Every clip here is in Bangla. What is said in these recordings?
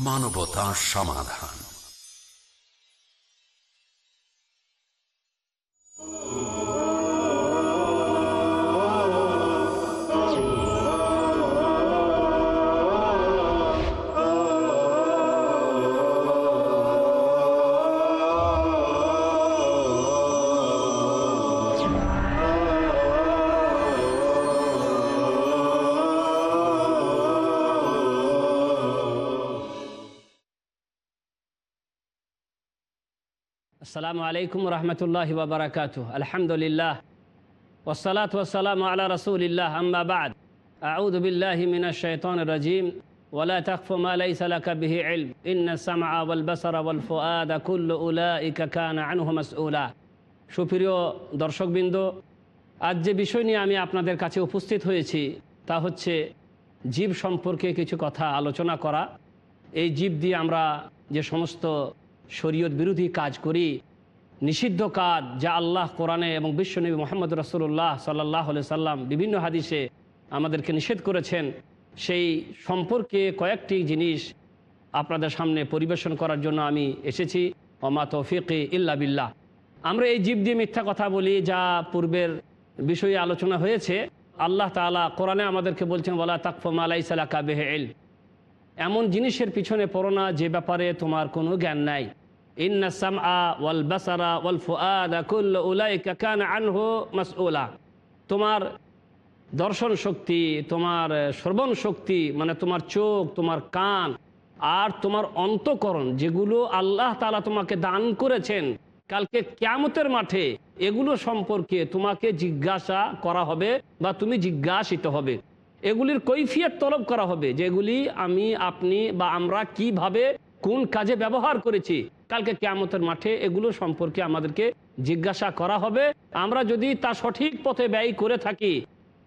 মানবতা সমাধান। আসসালামু আলাইকুম রহমতুল্লাহ বাবরকাত আলহামদুলিল্লাহ ওসলাত ওসালাম আলা রসুলিল্লাহ আম্মা বাদ আউদ বিল্লাহ মিন শৈতন রাজিম ولا تخف ما ليس لك به علم إن السمع والبصر والفؤاد كل أولئك كان عنه مسؤولا সুপ্রিয় দর্শকবৃন্দ আজ যে বিষয় নিয়ে আমি আপনাদের কাছে উপস্থিত হয়েছি তা হচ্ছে জীব সম্পর্কে কিছু কথা আলোচনা করা এই জীব দিয়ে আমরা যে সমস্ত শরীয়ত বিরোধী কাজ করি নিষিদ্ধ কাজ যা আল্লাহ কোরআনে এবং বিশ্বনবী মোহাম্মদ রসুল্লাহ সাল্লাহ সাল্লাম বিভিন্ন হাদিসে আমাদেরকে নিষেধ করেছেন, সেই সম্পর্কে কয়েকটি জিনিস আপনাদের সামনে পরিবেশন করার জন্য আমি এসেছি। অমা তৌফিকে ইল্লা বিল্লাহ। আমরা এই জীব দিয়ে মিথ্যা কথা বলি, যা পূর্বের বিষয়ে আলোচনা হয়েছে। আল্লাহ তালা কোরআনে আমাদেরকে বলছেন বলা তাকফম আলাই সালাকা বেহে এল এমন জিনিসের পিছনে পড়ো না, যে ব্যাপারে তোমার কোনো জ্ঞান নাই। সামআ ওয়াল বাসারা কানা তোমার দর্শন শক্তি, তোমার শ্রবণ শক্তি মানে তোমার চোখ, তোমার কান আর তোমার অন্তকরণ, যেগুলো আল্লাহ তালা তোমাকে দান করেছেন কালকে ক্যামতের মাঠে, এগুলো সম্পর্কে তোমাকে জিজ্ঞাসা করা হবে বা তুমি জিজ্ঞাসিত হবে। এগুলির কৈফিয়ত তলব করা হবে যেগুলি আমি, আপনি বা আমরা কীভাবে কোন কাজে ব্যবহার করেছি? কালকে কেয়ামতের মাঠে এগুলো সম্পর্কে আমাদেরকে জিজ্ঞাসা করা হবে। আমরা যদি তা সঠিক পথে ব্যয় করে থাকি,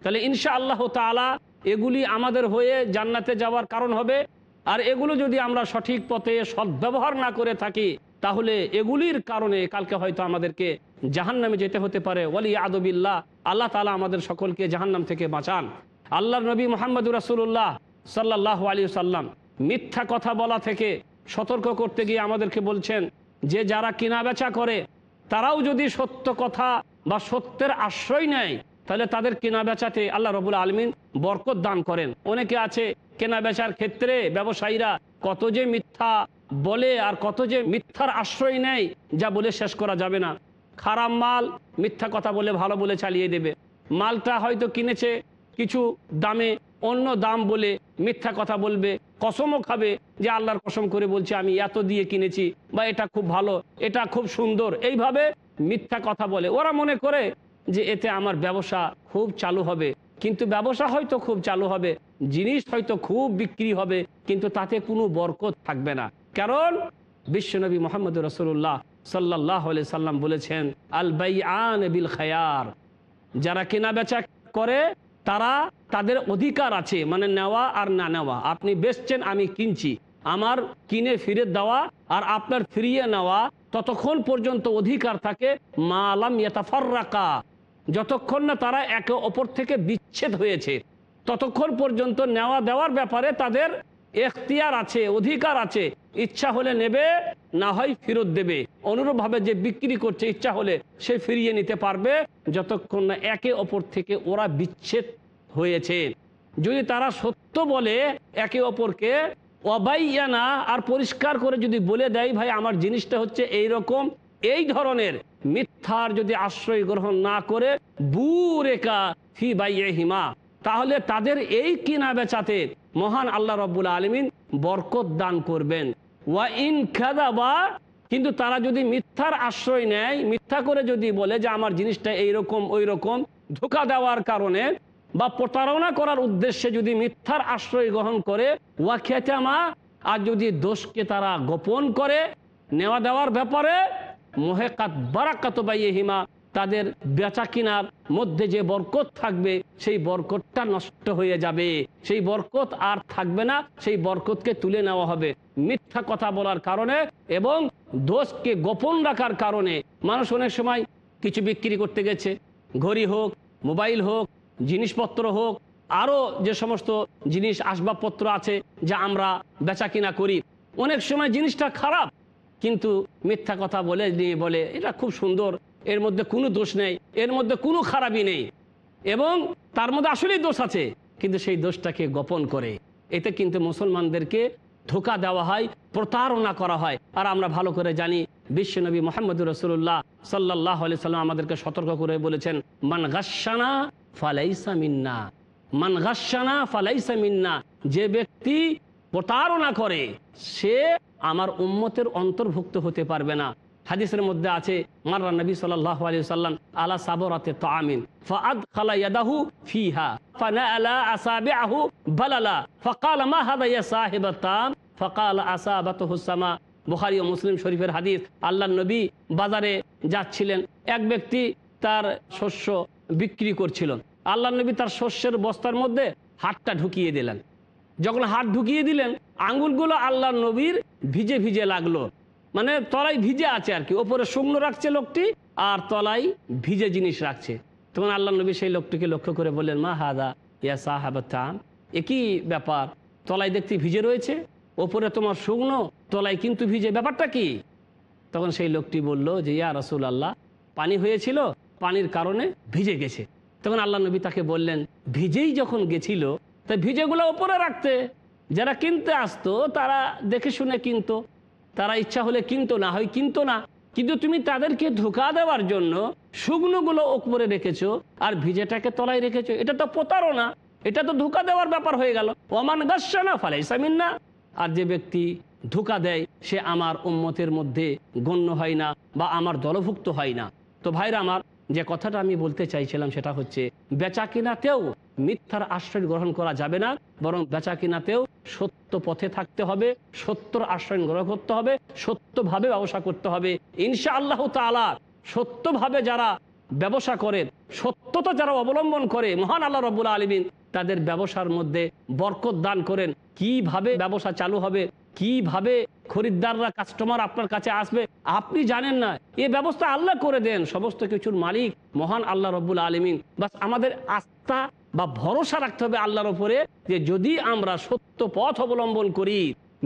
তাহলে ইনশা আল্লাহ তালা এগুলি আমাদের হয়ে জান্নাতে যাওয়ার কারণ হবে। আর এগুলো যদি আমরা সঠিক পথে সদ্ব্যবহার না করে থাকি, তাহলে এগুলির কারণে কালকে হয়তো আমাদেরকে জাহান্নামে যেতে হতে পারে। ওলি আদবিল্লাহ আল্লাহ তালা আমাদের সকলকে জাহান্নাম থেকে বাঁচান। আল্লাহ নবী মোহাম্মদ রাসুল্লাহ সাল্লাহ আলী সাল্লাম মিথ্যা কথা বলা থেকে সতর্ক করতে গিয়ে আমাদেরকে বলছেন যে যারা কিনা বেচা করে, তারাও যদি সত্য কথা বা সত্যের আশ্রয় নেয়, তাহলে তাদের কেনা বেচাতে আল্লাহ রবুল আলমিন বরকত দান করেন। অনেকে আছে কেনা বেচার ক্ষেত্রে ব্যবসায়ীরা কত যে মিথ্যা বলে আর কত যে মিথ্যার আশ্রয় নেয়, যা বলে শেষ করা যাবে না। খারাপ মাল মিথ্যা কথা বলে ভালো বলে চালিয়ে দেবে। মালটা হয়তো কিনেছে কিছু দামে অন্য দাম বলে মিথ্যা কথা বলবে, কসমও খাবে যে আল্লাহর কসম করে বলছে, আমি এত দিয়ে কিনেছি বা এটা খুব ভালো, এটা খুব সুন্দর। এইভাবে মিথ্যা কথা বলে। ওরা মনে করে যে এতে আমার ব্যবসা খুব চালু হবে। কিন্তু ব্যবসা হয়তো খুব চালু হবে, জিনিস হয়তো খুব বিক্রি হবে, কিন্তু তাতে কোনো বরকত থাকবে না। কারণ বিশ্বনবী মোহাম্মদ রসুল্লাহ সাল্লাহ সাল্লাম বলেছেন, আল বাই আন বিল খায়ার। যারা কেনা বেচা করে তারা তাদের অধিকার আছে মানে নেওয়া আর না নেওয়া। আপনি বেচছেন, আমি কিনছি। আমার কিনে ফিরে দেওয়া আর আপনার ফিরিয়ে নেওয়া ততক্ষণ পর্যন্ত অধিকার থাকে, মা আলাম রাকা যতক্ষণ না তারা একে অপর থেকে বিচ্ছেদ হয়েছে, ততক্ষণ পর্যন্ত নেওয়া দেওয়ার ব্যাপারে তাদের এখতিয়ার আছে, অধিকার আছে। ইচ্ছা হলে নেবে, না হয় ফেরত দেবে। অনুরূপভাবে যে বিক্রি করছে, ইচ্ছা হলে সে ফিরিয়ে নিতে পারবে, যতক্ষণ না একে অপর থেকে ওরা বিচ্ছেদ হয়েছে। যদি তারা সত্য বলে একে অপরকে, অবাইয়ানা আর পরিষ্কার করে যদি বলে দেয়, ভাই, আমার জিনিসটা হচ্ছে এই রকম এই ধরনের, মিথ্যার যদি আশ্রয় গ্রহণ না করে, বুরেকা ফি বাইয়ে হিমা তাহলে তাদের এই কিনা বেচাতে মহান আল্লাহ রব্বুল আলমিন বরকত দান করবেন। ওয়া ইন বা কিন্তু তারা যদি মিথ্যার আশ্রয় নেয়, মিথ্যা করে যদি বলে যে আমার জিনিসটা এইরকম ওই রকম ধোকা দেওয়ার কারণে বা প্রতারণা করার উদ্দেশ্যে যদি মিথ্যার আশ্রয় গ্রহণ করে, ওয়া খেতামা, আর যদি দোষকে তারা গোপন করে, নেওয়া দেওয়ার ব্যাপারে, মোহেকাত বারাকাত বাইয়ে হিমা তাদের বেচা কিনার মধ্যে যে বরকত থাকবে, সেই বরকতটা নষ্ট হয়ে যাবে। সেই বরকত আর থাকবে না, সেই বরকতকে তুলে নেওয়া হবে মিথ্যা কথা বলার কারণে এবং দোষকে গোপন রাখার কারণে। মানুষ অনেক সময় কিছু বিক্রি করতে গেছে, ঘড়ি হোক, মোবাইল হোক, জিনিসপত্র হোক, আরও যে সমস্ত জিনিস আসবাবপত্র আছে, যা আমরা বেচা কিনা করি। অনেক সময় জিনিসটা খারাপ কিন্তু মিথ্যা কথা বলে নিয়ে বলে, এটা খুব সুন্দর, এর মধ্যে কোনো দোষ নেই, এর মধ্যে কোনো খারাপই নেই। এবং তার মধ্যে আসলেই দোষ আছে, কিন্তু সেই দোষটাকে গোপন করে। এতে কিন্তু মুসলমানদেরকে ধোকা দেওয়া হয়, প্রতারণা করা হয়। আর আমরা ভালো করে জানি বিশ্বনবী মোহাম্মদ রসুল্লাহ সাল্লাহ সাল্লাম আমাদেরকে সতর্ক করে বলেছেন, মান গাসানা ফালাইসা মিন্না। মান গাসানা ফালাইসা মিন্না। যে ব্যক্তি প্রতারণা করে, সে আমার উম্মতের অন্তর্ভুক্ত হতে পারবে না। হাদিসের মধ্যে আছে, মাররা নবী আলী সাল্লাম আলা সাবরাতে তামিন ও মুসলিম শরীফের হাদিস, আল্লাহর নবী বাজারে যাচ্ছিলেন, এক ব্যক্তি তার শস্য বিক্রি করছিল আল্লাহ নবী তার শস্যের বস্তার মধ্যে হাতটা ঢুকিয়ে দিলেন। যখন হাত ঢুকিয়ে দিলেন, আঙ্গুলগুলো আল্লাহ নবীর ভিজে ভিজে লাগল। মানে তলায় ভিজে আছে আর কি, ওপরে শুকনো রাখছে লোকটি আর তলায় ভিজে জিনিস রাখছে। তখন আল্লাহ নবী সেই লোকটিকে লক্ষ্য করে বললেন, মা হাদা, ইয়া সাহাবাতাম একই ব্যাপার, তলায় দেখতে ভিজে রয়েছে, ওপরে তোমার শুকনো, তলায় কিন্তু ভিজে, ব্যাপারটা কি? তখন সেই লোকটি বলল যে, ইয়া রসুল আল্লাহ পানি হয়েছিল, পানির কারণে ভিজে গেছে। তখন আল্লাহ নবী তাকে বললেন, ভিজেই যখন গেছিল তা ভিজেগুলো ওপরে রাখতে, যারা কিনতে আসতো, তারা দেখে শুনে কিনতো। তারা ইচ্ছা হলে কিনতো না হয় কিনতো না। কিন্তু তুমি তাদেরকে ধোকা দেওয়ার জন্য শুকনোগুলো ওপরে রেখেছো আর ভিজেটাকে তলায় রেখেছো। এটা তো প্রতারণা। এটা তো ধোকা দেওয়ার ব্যাপার হয়ে গেল। ওমান গাছানা ফালাইসামিন না আর যে ব্যক্তি ধোকা দেয়, সে আমার উম্মতের মধ্যে গণ্য হয় না বা আমার দলভুক্ত হয় না। তো ভাইরা আমার যে কথাটা আমি বলতে চাইছিলাম সেটা হচ্ছে, বেচা কিনাতেও মিথ্যার আশ্রয় গ্রহণ করা যাবে না, বরং বেচা কিনাতেও সত্য পথে থাকতে হবে, সত্যর আশ্রয় গ্রহণ করতে হবে, সত্যভাবে ব্যবসা করতে হবে। ইনশা আল্লাহ তালা সত্যভাবে যারা ব্যবসা করেন সত্যতা যারা অবলম্বন করে, মহান আল্লাহ রব্বুল আলমিন তাদের ব্যবসার মধ্যে বরকত দান করেন। কীভাবে ব্যবসা চালু হবে কীভাবে খরিদ্দাররা কাস্টমার আপনার কাছে আসবে? আপনি জানেন না। এ ব্যবস্থা আল্লাহ করে দেন। সমস্ত কিছুর মালিক মহান আল্লাহ রব্বুল আলমিন। বাস আমাদের আস্থা বা ভরসা রাখতে হবে আল্লাহর ওপরে যে যদি আমরা সত্য পথ অবলম্বন করি,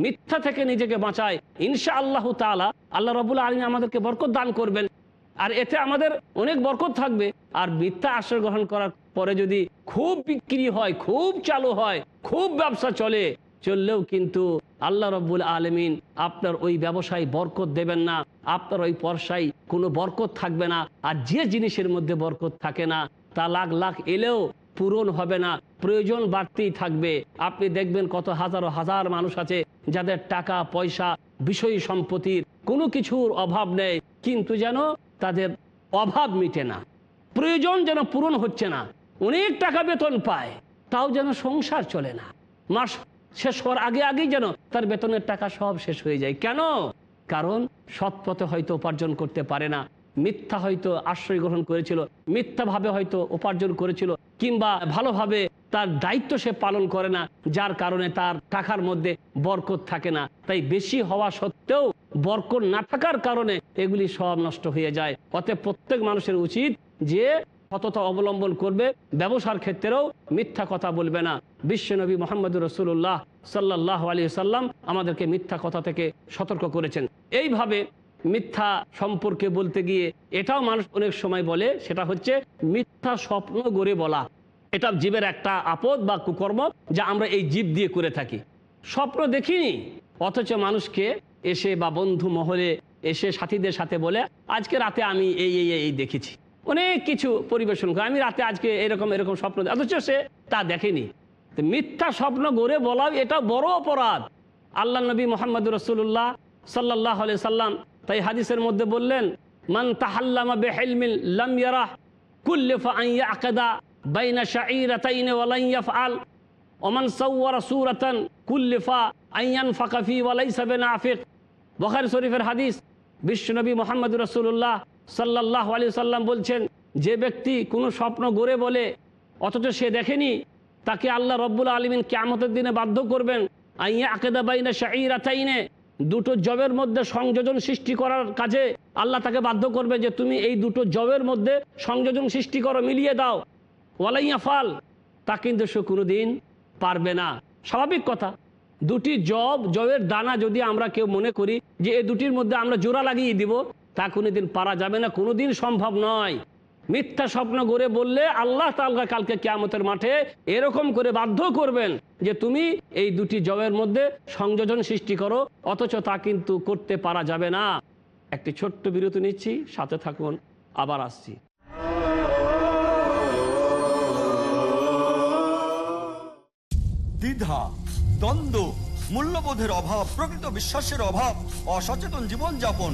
মিথ্যা থেকে নিজেকে বাঁচাই ইনশা আল্লাহ তালা আল্লাহ রবুল্লা আলমী আমাদেরকে বরকত দান করবেন। আর এতে আমাদের অনেক বরকত থাকবে। আর মিথ্যা আশ্রয় গ্রহণ করার পরে যদি খুব বিক্রি হয়, খুব চালু হয়, খুব ব্যবসা চলে চললেও কিন্তু আল্লাহ রব্বুল আলমিন আপনার ওই ব্যবসায় বরকত দেবেন না, আপনার ওই পরশায় কোনো বরকত থাকবে না আর যে জিনিসের মধ্যে বরকত থাকে না, তা লাখ লাখ এলেও পূরণ হবে না, প্রয়োজন বাড়তেই থাকবে। আপনি দেখবেন কত হাজারো হাজার মানুষ আছে যাদের টাকা, পয়সা, বিষয় সম্পত্তির কোনো কিছুর অভাব নেই, কিন্তু যেন তাদের অভাব মিটে না, প্রয়োজন যেন পূরণ হচ্ছে না, অনেক টাকা বেতন পায়, তাও যেন সংসার চলে না। মাস শেষ হওয়ার আগে আগেই যেন তার বেতনের টাকা সব শেষ হয়ে যায়। কেন? কারণ সৎ পথে হয়তো উপার্জন করতে পারে না, মিথ্যা হয়তো আশ্রয় গ্রহণ করেছিল, মিথ্যাভাবে হয়তো উপার্জন করেছিল, কিংবা ভালোভাবে তার দায়িত্ব সে পালন করে না, যার কারণে তার টাকার মধ্যে বরকত থাকে না। তাই বেশি হওয়া সত্ত্বেও বরকত না থাকার কারণে এগুলি সব নষ্ট হয়ে যায়। অতএব প্রত্যেক মানুষের উচিত যে সততা অবলম্বন করবে, ব্যবসার ক্ষেত্রেও মিথ্যা কথা বলবে না। বিশ্বনবী মোহাম্মদ রসুল্লাহ সাল্লাহ আলী সাল্লাম আমাদেরকে মিথ্যা কথা থেকে সতর্ক করেছেন। এইভাবে মিথ্যা সম্পর্কে বলতে গিয়ে এটাও মানুষ অনেক সময় বলে, সেটা হচ্ছে মিথ্যা স্বপ্ন গড়ে বলা। এটা জীবের একটা আপদ বা কুকর্ম যা আমরা এই জীব দিয়ে করে থাকি। স্বপ্ন দেখিনি, অথচ মানুষকে এসে বা বন্ধু মহলে এসে সাথীদের সাথে বলে, আজকে রাতে আমি এই এই এই দেখেছি। অনেক কিছু পরিবেশন করে। আমি রাতে আজকে এরকম এরকম স্বপ্ন অথচ সে তা দেখেনি। মিথ্যা স্বপ্ন গড়ে বলা এটা বড় অপরাধ। আল্লাহ নবী মোহাম্মদ রসুল্লাহ সাল্লাহ আলি সাল্লাম তাই হাদিসের মধ্যে বললেন, মান তাহাল্লামা বেহেলমিল লাম কুল্লিফা কুল্লিফা বিনাফিক বুখারী শরীফের হাদিস বিশ্বনবী মোহাম্মদ রসুল্লাহ সাল্লাহ আলি সাল্লাম বলছেন, যে ব্যক্তি কোনো স্বপ্ন গড়ে বলে, অথচ সে দেখেনি, তাকে আল্লাহ রব্বুল আলমিন কেমতের দিনে বাধ্য করবেন আইয়া আকেদা বাইনা দুটো জবের মধ্যে সংযোজন সৃষ্টি করার কাজে আল্লাহ তাকে বাধ্য করবে যে, তুমি এই দুটো জবের মধ্যে সংযোজন সৃষ্টি করো, মিলিয়ে দাও। ওয়ালাইয়া ফাল, তা কিন্তু সে কোনো দিন পারবে না। স্বাভাবিক কথা, দুটি জব, জবের দানা যদি আমরা কেউ মনে করি যে এই দুটির মধ্যে আমরা জোড়া লাগিয়ে দিব তা কোনোদিন পারা যাবে না, কোনোদিন সম্ভব নয়। মিথ্যা স্বপ্ন গড়ে বললে আল্লাহ তালকা কালকে কেয়ামতের মাঠে এরকম করে বাধ্য করবেন যে তুমি এই দুটি জবের মধ্যে সংযোজন সৃষ্টি করো, অথচ তা কিন্তু করতে পারা যাবে না। একটি ছোট্ট বিরতি নিচ্ছি, সাথে থাকুন, আবার আসছি। দ্বিধা, দ্বন্দ্ব, মূল্যবোধের অভাব, প্রকৃত বিশ্বাসের অভাব, অসচেতন জীবনযাপন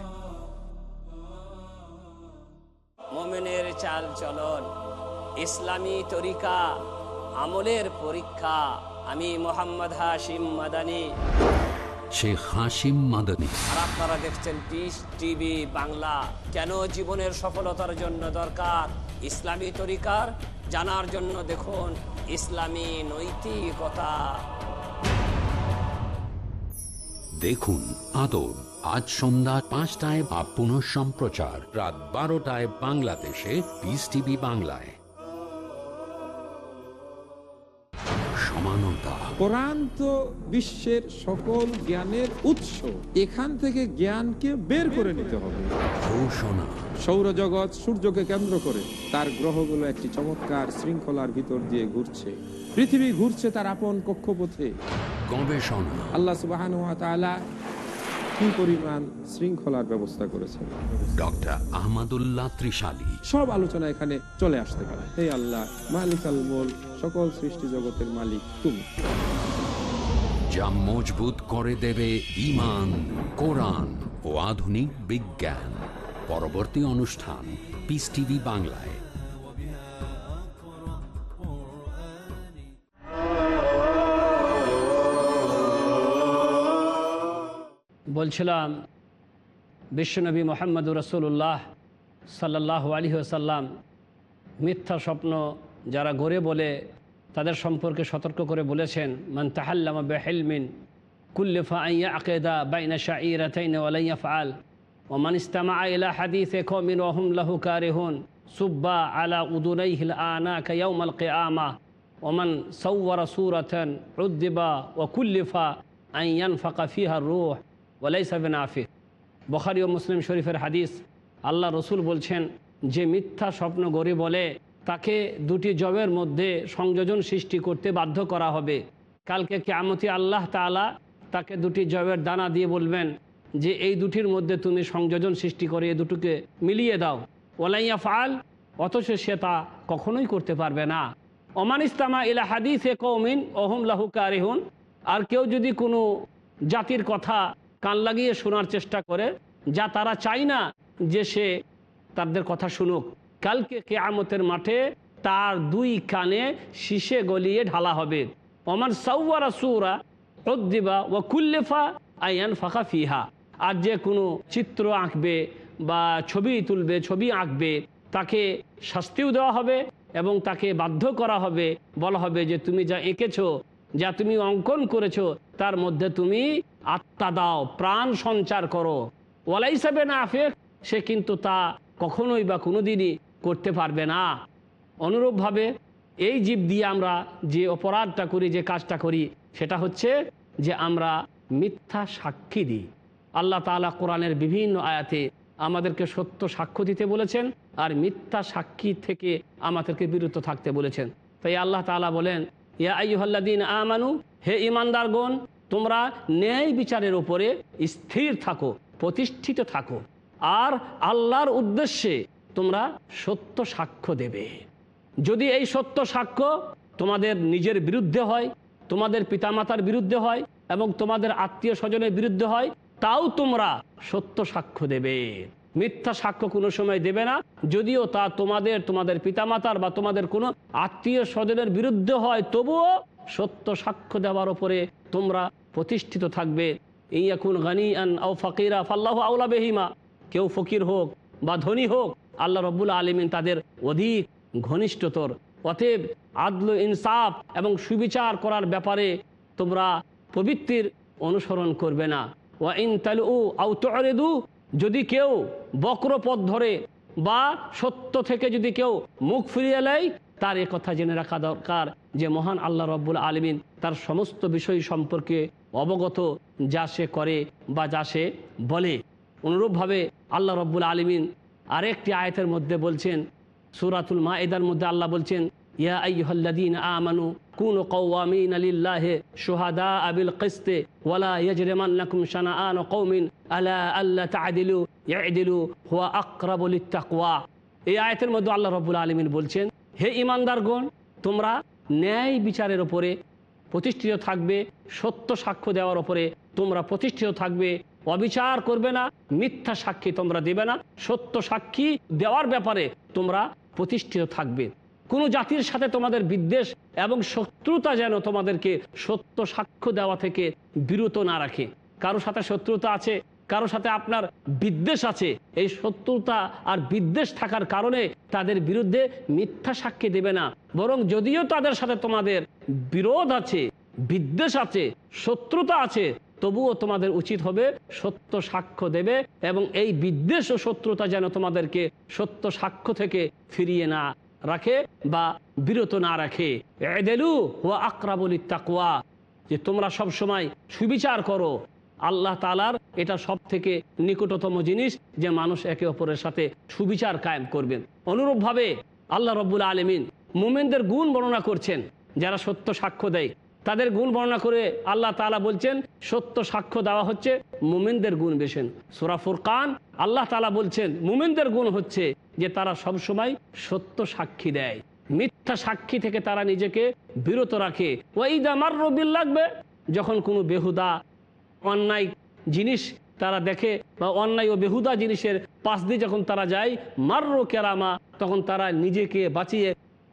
চলন। ইসলামী তরিকা আমলের পরীক্ষা। আমি মোহাম্মদ হাশিম মাদানি। শেখ হাসিম মাদানী। আর আপনারা দেখছেন পিস টিভি বাংলা। কেন জীবনের সফলতার জন্য দরকার ইসলামী তরিকার? জানার জন্য দেখুন ইসলামী নৈতিকতা। দেখুন আদব। আজ সন্ধ্যা পাঁচটায় বা পুনঃ সম্প্রচার। রাত বারোটায় বাংলাদেশে পিস টিভি বাংলায়। সমানতা। কোরআন তো বিশ্বের সকল জ্ঞানের উৎস এখান থেকে জ্ঞানকে বের করে নিতে হবে। ঘোষণা। সৌরজগৎ সূর্যকে কেন্দ্র করে তার গ্রহগুলো একটি চমৎকার শৃঙ্খলার ভিতর দিয়ে ঘুরছে। পৃথিবী ঘুরছে তার আপন কক্ষপথে। গবেষণা। আল্লাহ সুবাহ কি পরিমাণ শৃঙ্খলার ব্যবস্থা করেছেন। ডক্টর আহমদুল্লাহ ত্রিশালী। সব আলোচনা এখানে চলে আসতে পারে। হে আল্লাহ মালিক আল মোল সকল সৃষ্টি জগতের মালিক তুমি। যা মজবুত করে দেবে ইমান কোরআন ও আধুনিক বিজ্ঞান। পরবর্তী অনুষ্ঠান পিস টিভি বাংলায়। বলছিলাম, বিশ্বনবী মোহাম্মদ রসুল্লাহ সাল্লাহ আলী সাল্লাম মিথ্যা স্বপ্ন যারা গড়ে বলে, তাদের সম্পর্কে সতর্ক করে বলেছেন, মান তাহাল্লামা বেহেলমিন কুল্লিফা আইয়া আকেদা বাইনা শাঈরাতাইন ওয়ালাইয়া ফাল ওমান ইস্তামা ইলা হাদিসে কমিন ওহম লাহু কারিহুন সুব্বা আলা উদুনাইহিল আনা কায়াউমাল কিয়ামা ওমান সাওয়ারা সূরাতান উদ্দিবা ওয়া কুল্লিফা আইয়ান ফাকা ফিহা রূহ। ওয়ালাইসা সাবেন আফিক। বখারি ও মুসলিম শরীফের হাদিস, আল্লাহ রসুল বলছেন, যে মিথ্যা স্বপ্ন গড়ে বলে, তাকে দুটি জবের মধ্যে সংযোজন সৃষ্টি করতে বাধ্য করা হবে। কালকে কেয়ামতি আল্লাহ তাআলা তাকে দুটি জবের দানা দিয়ে বলবেন যে, এই দুটির মধ্যে তুমি সংযোজন সৃষ্টি করে এই দুটোকে মিলিয়ে দাও। ওলাইয়া ফাল অথচ সে তা কখনোই করতে পারবে না। ওমান ইস্তামা ইলা হাদিস এ কৌমিন ওহম লাহু কারিহুন। আর কেউ যদি কোনো জাতির কথা কান লাগিয়ে শোনার চেষ্টা করে, যা তারা চায় না যে সে তাদের কথা শুনুক। কালকে কেয়ামতের মাঠে তার দুই কানে শীষে গলিয়ে ঢালা হবে। ওমান সাউরা সুরা উদ্দিবা ও কুল্লেফা আইয়ান ফাঁকা ফিহা। আর যে কোনো চিত্র আঁকবে বা ছবি তুলবে, ছবি আঁকবে, তাকে শাস্তিও দেওয়া হবে এবং তাকে বাধ্য করা হবে। বলা হবে যে, তুমি যা এঁকেছো যা তুমি অঙ্কন করেছ, তার মধ্যে তুমি আত্মা দাও, প্রাণ সঞ্চার করো। ওয়ালাই সাবে না আফেক সে কিন্তু তা কখনোই বা কোনোদিনই করতে পারবে না। অনুরূপভাবে এই জীব দিয়ে আমরা যে অপরাধটা করি, যে কাজটা করি, সেটা হচ্ছে যে আমরা মিথ্যা সাক্ষী দিই। আল্লাহ তাআলা কোরআনের বিভিন্ন আয়াতে আমাদেরকে সত্য সাক্ষ্য দিতে বলেছেন আর মিথ্যা সাক্ষী থেকে আমাদেরকে বিরত থাকতে বলেছেন। তাই আল্লাহ তাআলা বলেন আমানু, হে ইমানদারগণ তোমরা ন্যায় বিচারের উপরে স্থির থাকো, প্রতিষ্ঠিত থাকো। আর আল্লাহর উদ্দেশ্যে তোমরা সত্য সাক্ষ্য দেবে। যদি এই সত্য সাক্ষ্য তোমাদের নিজের বিরুদ্ধে হয়, তোমাদের পিতামাতার বিরুদ্ধে হয় এবং তোমাদের আত্মীয় স্বজনের বিরুদ্ধে হয়, তাও তোমরা সত্য সাক্ষ্য দেবে। মিথ্যা সাক্ষ্য কোনো সময় দেবে না। যদিও তা তোমাদের তোমাদের পিতামাতার বা তোমাদের কোনো আত্মীয় স্বজনের বিরুদ্ধে হয়, তবুও সত্য সাক্ষ্য দেওয়ার ওপরে তোমরা প্রতিষ্ঠিত থাকবে। ইয়াকুন গানি আন আও ফকিরা ফাল্লাহ আউলা বেহিমা। কেউ ফকির হোক বা ধনী হোক, আল্লাহ রব্বুল আলমিন তাদের অধিক ঘনিষ্ঠতর। অতএব আদল ইনসাফ এবং সুবিচার করার ব্যাপারে তোমরা প্রবৃত্তির অনুসরণ করবে না। ওয়া ইন তালু আউ তরেদু যদি কেউ বক্র পথ ধরে বা সত্য থেকে যদি কেউ মুখ ফিরিয়ে নেয়, তার এ কথা জেনে রাখা দরকার যে মহান আল্লাহ রব্বুল আলমিন তার সমস্ত বিষয় সম্পর্কে অবগত যা সে করে বা যা সে বলে। অনুরূপভাবে আল্লাহ রব্বুল আলমিন আরেকটি আয়তের মধ্যে বলছেন, সুরাতুল মা এদার মধ্যে আল্লাহ বলছেন ইয়া আইয়ুহাল্লাযীনা আমানু কুনু কওয়ামিনা লিল্লাহি শুহাদা বিল কিসতি ওয়ালা শানাআন আলা ইয়া'দিলু হুয়া এই আয়াতের মধ্যে আল্লাহ বলছেন, হে ঈমানদারগণ, তোমরা ন্যায় বিচারের উপরে প্রতিষ্ঠিত থাকবে, সত্য সাক্ষ্য দেওয়ার ওপরে তোমরা প্রতিষ্ঠিত থাকবে, অবিচার করবে না, মিথ্যা সাক্ষী তোমরা দেবে না, সত্য সাক্ষী দেওয়ার ব্যাপারে তোমরা প্রতিষ্ঠিত থাকবে। কোনো জাতির সাথে তোমাদের বিদ্বেষ এবং শত্রুতা যেন তোমাদেরকে সত্য সাক্ষ্য দেওয়া থেকে বিরত না রাখে। কারও সাথে শত্রুতা আছে, কারও সাথে আপনার বিদ্বেষ আছে। এই শত্রুতা আর বিদ্বেষ থাকার কারণে তাদের বিরুদ্ধে মিথ্যা সাক্ষী দেবে না। বরং যদিও তাদের সাথে তোমাদের বিরোধ আছে, বিদ্বেষ আছে, শত্রুতা আছে, তবুও তোমাদের উচিত হবে সত্য সাক্ষ্য দেবে এবং এই বিদ্বেষ ও শত্রুতা যেন তোমাদেরকে সত্য সাক্ষ্য থেকে ফিরিয়ে না রাখে বা বিরত না রাখে। এদেলু ও আকরাবুল তাকুয়া যে তোমরা সব সময় সুবিচার করো। আল্লাহ তালার এটা সব থেকে নিকটতম জিনিস যে মানুষ একে অপরের সাথে সুবিচার কায়েম করবেন। অনুরূপভাবে আল্লাহ রব্বুল আলমিন মোমেনদের গুণ বর্ণনা করছেন, যারা সত্য সাক্ষ্য দেয়। তাদের গুণ বর্ণনা করে আল্লাহ তালা বলছেন, সত্য সাক্ষ্য দেওয়া হচ্ছে, মুমেনদের গুণ বেশেন। সুরা ফুরকান, আল্লাহ তালা বলছেন, মুমেনদের গুণ হচ্ছে যে তারা সব সময় সত্য সাক্ষী দেয়। মিথ্যা সাক্ষী থেকে তারা নিজেকে বিরত রাখে। ওইদা মার রবিল লাগবে যখন কোনো বেহুদা, অন্যায় জিনিস তারা দেখে বা অন্যায় ও বেহুদা জিনিসের পাশ দিয়ে যখন তারা যায়, মার্র কেরামা, তখন তারা নিজেকে বাঁচিয়ে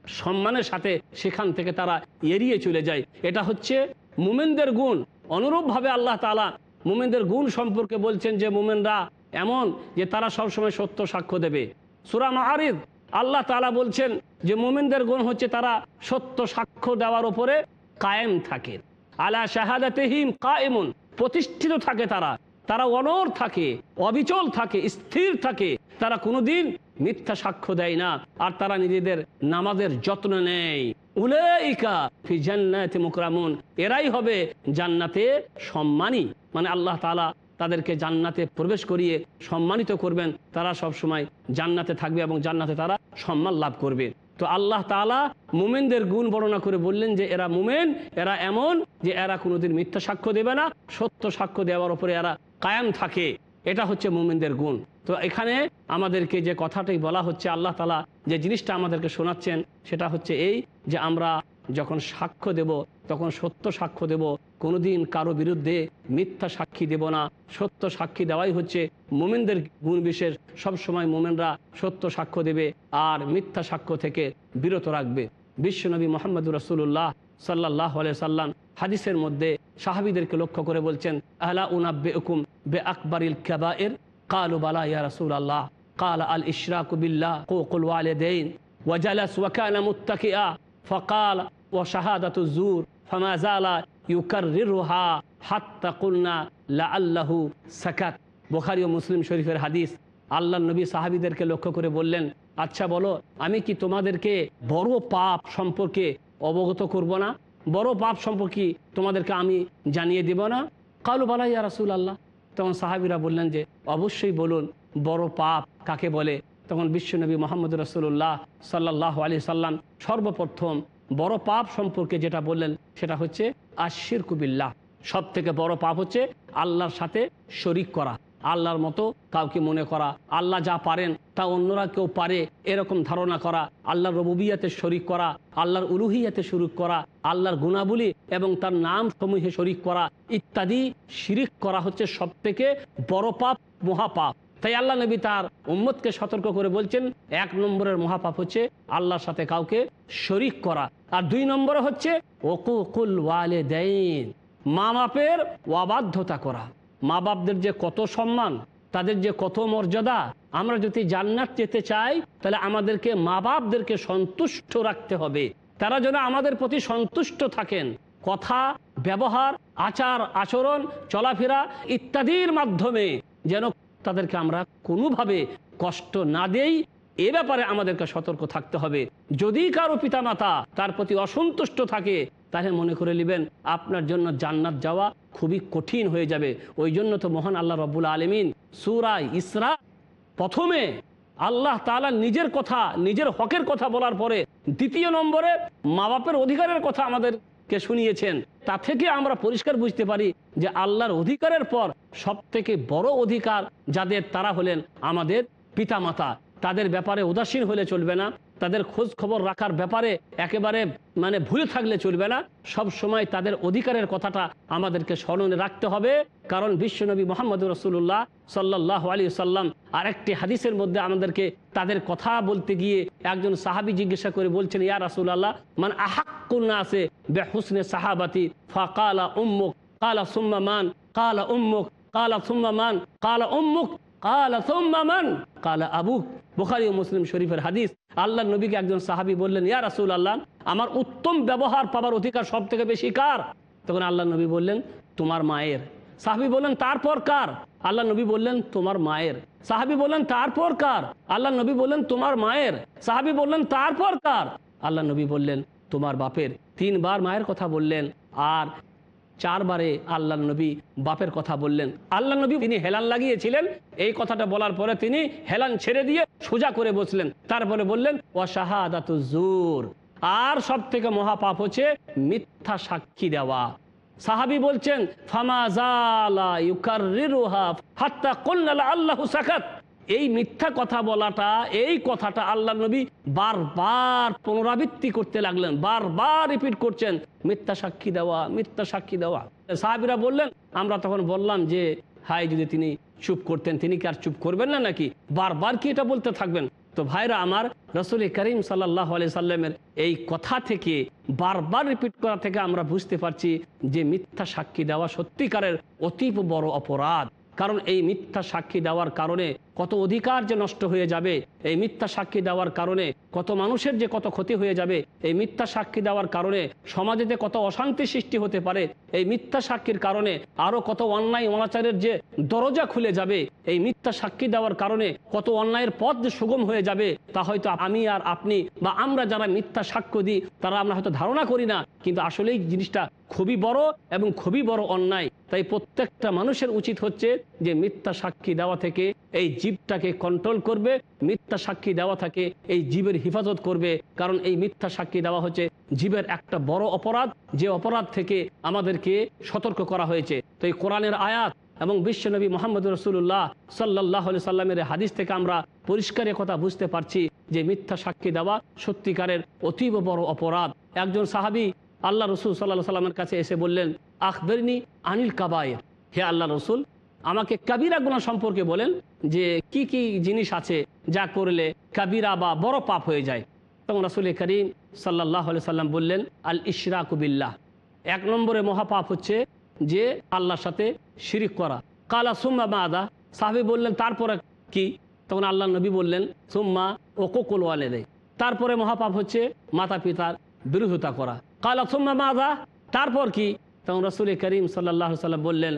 সম্মানের সাথে সেখান থেকে তারা এড়িয়ে চলে যায়। এটা হচ্ছে মুমেনদের গুণ। অনুরূপভাবে আল্লাহ তালা মুমেনদের গুণ সম্পর্কে বলছেন যে মুমেনরা এমন যে তারা সবসময় সত্য সাক্ষ্য দেবে। সুরা মাহারিদ আল্লাহ তালা বলছেন যে মুমেনদের গুণ হচ্ছে তারা সত্য সাক্ষ্য দেওয়ার উপরে কায়েম থাকে। আলা শাহাদাতেহিম কায়েমুন প্রতিষ্ঠিত থাকে তারা। তারা অনর থাকে, অবিচল থাকে, স্থির থাকে। তারা কোনোদিন মিথ্যা সাক্ষ্য দেয় না, আর তারা নিজেদের নামাজের যত্ন নেয়। উলাইকা ফি জান্নাতি এরাই হবে জান্নাতে সম্মানী। মানে আল্লাহ তাআলা তাদেরকে জান্নাতে প্রবেশ করিয়ে সম্মানিত করবেন। তারা সব সময় জান্নাতে থাকবে এবং জান্নাতে তারা সম্মান লাভ করবে। তো আল্লাহ তাআলা মুমেনদের গুণ বর্ণনা করে বললেন যে, এরা মুমেন, এরা এমন যে, এরা কোনোদিন মিথ্যা সাক্ষ্য দেবে না। সত্য সাক্ষ্য দেওয়ার উপরে এরা কায়াম থাকে। এটা হচ্ছে মুমিনদের গুণ। তো এখানে আমাদেরকে যে কথাটাই বলা হচ্ছে, আল্লাহ তালা যে জিনিসটা আমাদেরকে শোনাচ্ছেন, সেটা হচ্ছে এই যে আমরা যখন সাক্ষ্য দেব, তখন সত্য সাক্ষ্য দেব, কোনোদিন কারও বিরুদ্ধে মিথ্যা সাক্ষী দেব না। সত্য সাক্ষী দেওয়াই হচ্ছে মোমেনদের গুণ বিশেষ। সবসময় মোমেনরা সত্য সাক্ষ্য দেবে আর মিথ্যা সাক্ষ্য থেকে বিরত রাখবে। বিশ্বনবী মোহাম্মদুর রসুল্লাহ সাল্লাহ সাল্লাম হাদিসের মধ্যে সাহাবিদেরকে লক্ষ্য করে বলছেন আহলা উনাব্বে উকুম বে আকবর ইল কাবা এর কালু বালা ইয়া রাসুল আল্লাহ কাল আল ইশরাক বিল্লা কোকুল ওয়ালেদেইন। ওয়াজালাস ওয়াকাল মুত্তাকিয়া ফকাল ও শাহাদাতু জুর ফমাজালা ইউকাররিরুহা হাত্তা কুলনা লা আল্লাহু সাকাত। বোখারি ও মুসলিম শরীফের হাদিস। আল্লাহ নবী সাহাবিদেরকে লক্ষ্য করে বললেন আচ্ছা বলো, আমি কি তোমাদেরকে বড় পাপ সম্পর্কে অবগত করব না? বড় পাপ সম্পর্কে তোমাদেরকে আমি জানিয়ে দেব না। কালু বালা, ইয়া রাসুল আল্লাহ তখন সাহাবিরা বললেন যে, অবশ্যই বলুন, বড় পাপ কাকে বলে? তখন বিশ্বনবী মোহাম্মদ রসুল্লাহ সাল্লাহ আলি সাল্লাম সর্বপ্রথম বড় পাপ সম্পর্কে যেটা বললেন, সেটা হচ্ছে আশির কুবিল্লাহ সব থেকে বড় পাপ হচ্ছে আল্লাহর সাথে শরিক করা। আল্লাহর মতো কাউকে মনে করা। আল্লাহ যা পারেন তা অন্যরা কেউ পারে এরকম ধারণা করা। আল্লাহর রবুবিয়াতে শরিক করা, আল্লাহর উলুহিয়াতে শরিক করা, আল্লাহর গুণাবলী এবং তার নাম সমূহে শরিক করা ইত্যাদি শিরিক করা হচ্ছে সব থেকে বড় পাপ, মহাপাপ। তাই আল্লাহ নবী তার উম্মতকে সতর্ক করে বলছেন, এক নম্বরের মহাপাপ হচ্ছে আল্লাহর সাথে কাউকে শরিক করা। আর দুই নম্বরে হচ্ছে ওকুকুল ওয়ালে দেইন মা বাপের অবাধ্যতা করা। মা বাপদের যে কত সম্মান, তাদের যে কত মর্যাদা, আমরা যদি জান্নাত যেতে চাই, তাহলে আমাদেরকে মা বাপদেরকে সন্তুষ্ট রাখতে হবে। তারা যেন আমাদের প্রতি সন্তুষ্ট থাকেন। কথা, ব্যবহার, আচার, আচরণ, চলাফেরা ইত্যাদির মাধ্যমে যেন তাদেরকে আমরা কোনোভাবে কষ্ট না দেই, এ ব্যাপারে আমাদেরকে সতর্ক থাকতে হবে। যদি কারও পিতামাতা তার প্রতি অসন্তুষ্ট থাকে তাহলে মনে করে নেবেন আপনার জন্য জান্নাত যাওয়া খুবই কঠিন হয়ে যাবে। ওই জন্য তো মহান আল্লাহ রব্বুল আলমিন সুরাই ইসরা প্রথমে আল্লাহ তাআলা নিজের কথা, নিজের হকের কথা বলার পরে দ্বিতীয় নম্বরে মা বাপের অধিকারের কথা আমাদেরকে শুনিয়েছেন। তা থেকে আমরা পরিষ্কার বুঝতে পারি যে আল্লাহর অধিকারের পর সব থেকে বড় অধিকার যাদের তারা হলেন আমাদের পিতামাতা। তাদের ব্যাপারে উদাসীন হলে চলবে না। তাদের খোঁজ খবর রাখার ব্যাপারে একেবারে মানে ভুলে থাকলে চলবে না। সব সময় তাদের অধিকারের কথাটা আমাদেরকে স্মরণে রাখতে হবে। কারণ বিশ্বনবী মোহাম্মদ রসুল্লাহ সাল্লাহ আলী সাল্লাম আরেকটি হাদিসের মধ্যে আমাদেরকে তাদের কথা বলতে গিয়ে একজন সাহাবি জিজ্ঞাসা করে বলছেন, ইয়া রাসুল আল্লাহ মানে আহাক্কুন্না আছে বেহুসনে সাহাবাতি ফা কালা উম্মুক, কালা সুম্মা মান, কালা উম্মুক, কালা সুম্মা মান, কালা উম্মুক। আমার উত্তম ব্যবহার পাবার অধিকার সব থেকে বেশি কার? তখন আল্লাহ নবী বললেন, তোমার মায়ের। সাহাবি বললেন, তারপর কার? আল্লাহ নবী বললেন, তোমার মায়ের। সাহাবি বললেন, তারপর কার? আল্লাহ নবী বললেন, তোমার মায়ের। সাহাবি বললেন, তারপর কার? আল্লাহ নবী বললেন, তোমার বাপের তিনবার মায়ের কথা বললেন, আর চারবারে আল্লাহ নবী বাপের কথা বললেন। আল্লাহ নবী তিনি হেলান লাগিয়েছিলেন, এই কথাটা বলার পরে তিনি হেলান ছেড়ে দিয়ে সোজা করে বসলেন। তারপরে বললেন ওয়াশাহাদাতু জোর আর সব থেকে মহাপাপ হচ্ছে মিথ্যা সাক্ষী দেওয়া। সাহাবি বলছেন ফামাজালা ইউকাররিরুহা হাত্তা কুল্লাল আল্লাহু সাকাত। এই মিথ্যা কথা বলাটা, এই কথাটা আল্লাহ নবী বারবার পুনরাবৃত্তি করতে লাগলেন, বারবার রিপিট করছেন, মিথ্যা সাক্ষী দেওয়া, মিথ্যা সাক্ষী দেওয়া। সাহাবিরা বললেন, আমরা তখন বললাম যে হাই যদি তিনি চুপ করতেন, তিনি কি আর চুপ করবেন না নাকি? বারবার কি এটা বলতে থাকবেন? তো ভাইরা আমার রসুল করিম সাল্লাহ আলি সাল্লামের এই কথা থেকে, বারবার রিপিট করা থেকে আমরা বুঝতে পারছি যে মিথ্যা সাক্ষী দেওয়া সত্যিকারের অতীব বড় অপরাধ। কারণ এই মিথ্যা সাক্ষী দেওয়ার কারণে কত অধিকার যে নষ্ট হয়ে যাবে, এই মিথ্যা সাক্ষী দেওয়ার কারণে কত মানুষের যে কত ক্ষতি হয়ে যাবে, এই মিথ্যা সাক্ষী দেওয়ার কারণে সমাজেতে কত অশান্তি সৃষ্টি হতে পারে, এই মিথ্যা সাক্ষীর কারণে আরও কত অন্যায় অনাচারের যে দরজা খুলে যাবে, এই মিথ্যা সাক্ষী দেওয়ার কারণে কত অন্যায়ের পথ যে সুগম হয়ে যাবে, তা হয়তো আমি আর আপনি বা আমরা যারা মিথ্যা সাক্ষ্য দিই, তারা আমরা হয়তো ধারণা করি না, কিন্তু আসলেই জিনিসটা খুবই বড় এবং খুবই বড় অন্যায়। তাই প্রত্যেকটা মানুষের উচিত হচ্ছে যে মিথ্যা সাক্ষী দেওয়া থেকে এই জীবটাকে কন্ট্রোল করবে, মিথ্যা সাক্ষী দেওয়া থাকে এই জীবের হিফাজত করবে, কারণ এই মিথ্যা সাক্ষী দেওয়া হচ্ছে জীবের একটা বড় অপরাধ, যে অপরাধ থেকে আমাদেরকে সতর্ক করা হয়েছে। তো এই কোরআনের আয়াত এবং বিশ্বনবী মোহাম্মদ রসুল্লাহ সাল্লাহ সাল্লামের হাদিস থেকে আমরা পরিষ্কার কথা বুঝতে পারছি যে মিথ্যা সাক্ষী দেওয়া সত্যিকারের অতীব বড় অপরাধ। একজন সাহাবি আল্লাহ রসুল সাল্লাহ সাল্লামের কাছে এসে বললেন, আখবরনি আনিল কাবায়ের। হে আল্লাহ রসুল আমাকে কাবিরা গুণা সম্পর্কে বলেন যে কি কি জিনিস আছে যা করলে কাবিরা বা বড় পাপ হয়ে যায়। তখন রসুল করিম সাল্লাহ সাল্লাম বললেন, আল ইশরাকুবিল্লাহ এক নম্বরে মহাপাপ হচ্ছে যে আল্লাহর সাথে শিরিক করা। কালা সুম্মা মা আদা সাহাবি বললেন, তারপরে কি? তখন আল্লাহ নবী বললেন, সুম্মা ও কোকল ওয়ালে তারপরে মহাপাপ হচ্ছে মাতা পিতার বিরোধিতা করা। কালা সুম্মা মা আদা তারপর কি? তখন রসুল করিম সাল্লাহ সাল্লাম বললেন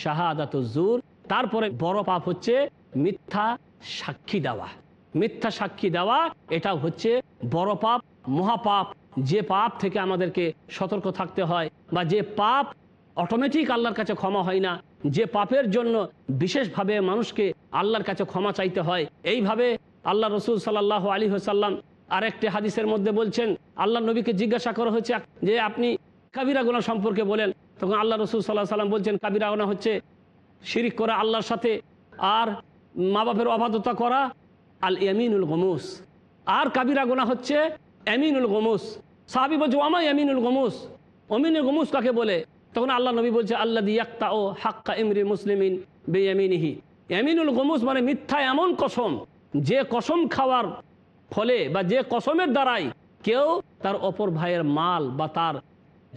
শাহাদাত জুর তারপরে বড় পাপ হচ্ছে মিথ্যা সাক্ষী দেওয়া। মিথ্যা সাক্ষী দেওয়া এটা হচ্ছে বড় পাপ, মহাপাপ। যে পাপ থেকে আমাদেরকে সতর্ক থাকতে হয় বা যে পাপ অটোমেটিক আল্লাহর কাছে ক্ষমা হয় না, যে পাপের জন্য বিশেষভাবে মানুষকে আল্লাহর কাছে ক্ষমা চাইতে হয়, এইভাবে আল্লাহ রসুল সাল্লাহ আলী হাসাল্লাম আরেকটি হাদিসের মধ্যে বলছেন আল্লাহ নবীকে জিজ্ঞাসা করা হয়েছে যে আপনি কাবিরা গোনা সম্পর্কে বলেন। তখন আল্লাহ রসুল সাল্লাহ সাল্লাম বলছেন, কাবিরা গোনা হচ্ছে শিরিক করা আল্লাহর সাথে আর মা বাপের অবাধতা করা আল এমিনুল গমুস। আর কাবিরা গোনা হচ্ছে এমিনুল গমুস। সাহাবি বলছে আমা এমিনুল গমুস? অমিনুল গমুস কাকে বলে? তখন আল্লাহ নবী বলছে আল্লাহ ইয়াক্তা ও হাক্কা ইমরি মুসলিমিন বেয়ামিনিহি। এমিনুল গমুস মানে মিথ্যা এমন কসম, যে কসম খাওয়ার ফলে বা যে কসমের দ্বারাই কেউ তার অপর ভাইয়ের মাল বা তার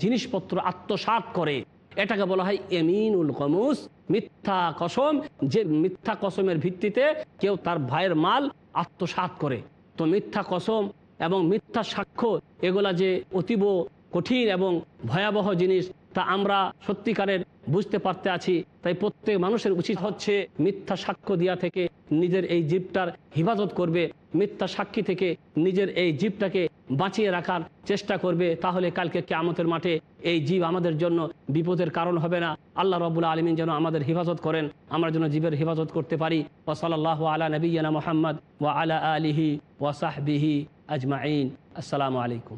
জিনিসপত্র আত্মসাত করে। এটাকে বলা হয় এমিনুল কমুস, মিথ্যা কসম, যে মিথ্যা কসমের ভিত্তিতে কেউ তার ভাইয়ের মাল আত্মসাত করে। তো মিথ্যা কসম এবং মিথ্যা সাক্ষ্য, এগুলা যে অতীব কঠিন এবং ভয়াবহ জিনিস তা আমরা সত্যিকারের বুঝতে পারতে আছি। তাই প্রত্যেক মানুষের উচিত হচ্ছে মিথ্যা সাক্ষ্য দিয়া থেকে নিজের এই জীবটার হিফাজত করবে, মিথ্যা সাক্ষী থেকে নিজের এই জীবটাকে বাঁচিয়ে রাখার চেষ্টা করবে। তাহলে কালকে কেয়ামতের মাঠে এই জীব আমাদের জন্য বিপদের কারণ হবে না। আল্লাহ রবুল্লা আলমিন যেন আমাদের হেফাজত করেন, আমরা যেন জীবের হেফাজত করতে পারি। ও সাল্লাহ আলা নবীনা মোহাম্মদ ও আলা আলিহি ওয়াসাহবিহি আজমাইন। আসসালামু আলাইকুম।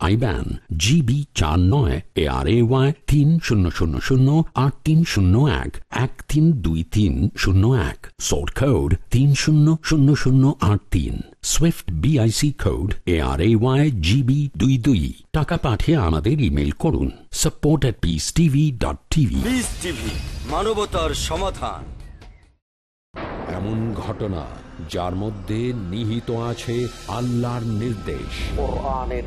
আইব্যান জিবি চার নয় এ আর এ ওয়াই তিন শূন্য শূন্য শূন্য আট তিন শূন্য এক এক তিন দুই তিন শূন্য এক সোর্ট কোড তিন শূন্য শূন্য শূন্য আট তিন SWIFT BIC code A R A Y GB দুই দুই। টাকা পাঠিয়ে আমাদের ইমেল করুন support at Peace TV dot TV Peace TV মানবতার সমাধান। এমন ঘটনা যার মধ্যে নিহিত আছে আল্লাহর নির্দেশ। কোরআনের